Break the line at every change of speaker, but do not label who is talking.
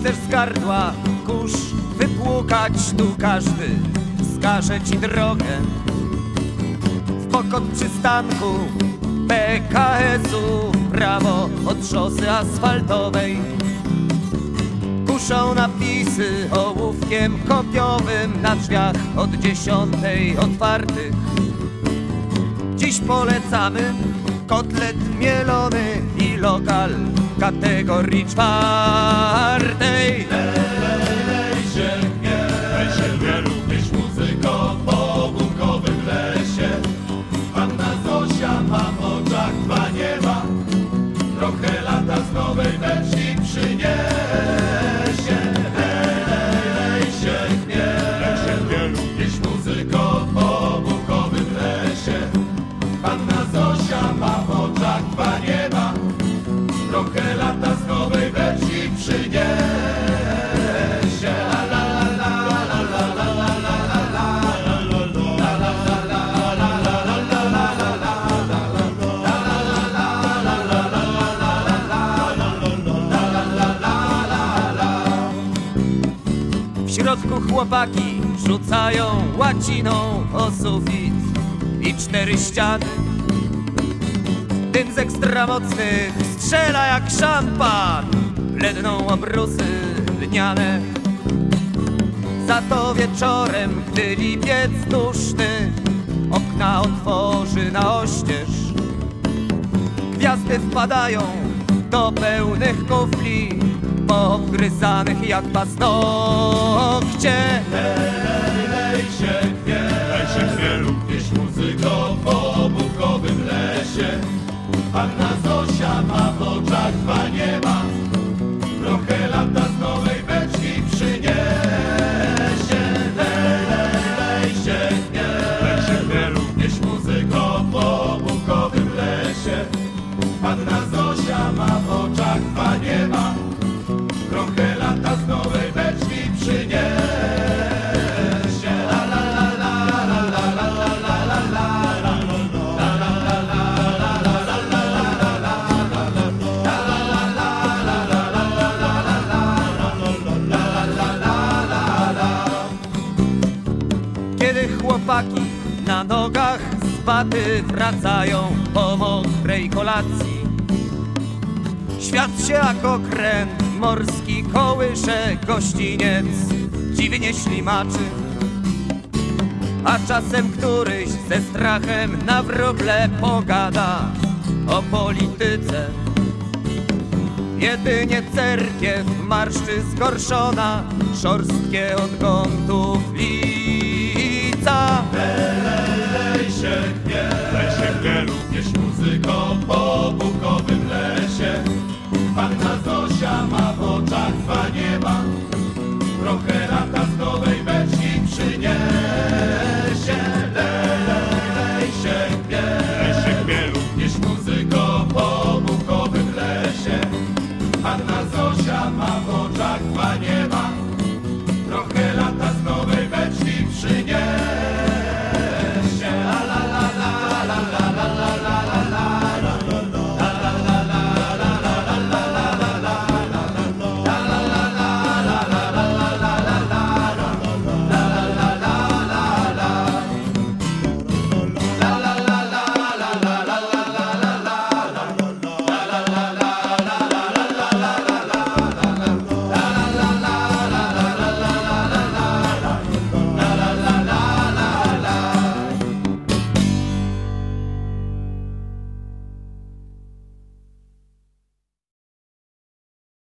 chcesz z gardła kurz wypłukać, tu każdy wskaże ci drogę. W pokot przystanku PKS-u prawo od szosy asfaltowej. Kuszą napisy ołówkiem kopiowym na drzwiach od dziesiątej otwartych. Dziś polecamy kotlet mielony i lokal
kategorritz
parte. Środku chłopaki rzucają łaciną o sufit i cztery ściany. Dym z ekstramocnych strzela jak szampan, bledną obrusy lniane. Za to wieczorem, gdy lipiec duszny okna otworzy na oścież, Gwiazdy wpadają do pełnych kufli, poobgryzanych jak paznokcie.
Lej się chmie, lej się chmie również muzyko po bukowym lesie Panna Zosia ma w oczach dwa nieba Trochę lata z nowej beczki przyniesie Lej, lej, lej się chmie, lej się chmie również muzyko
Kiedy chłopaki na nogach z baty wracają po mokrej kolacji. Świat się jak okręt morski kołysze gościniec dziwnie ślimaczy. A czasem któryś ze strachem na wróble pogada o polityce. Jedynie cerkiew marszczy zgorszona, szorstkie odgątów lica.
Lej Zosia ma w oczach panieba, trochę lata.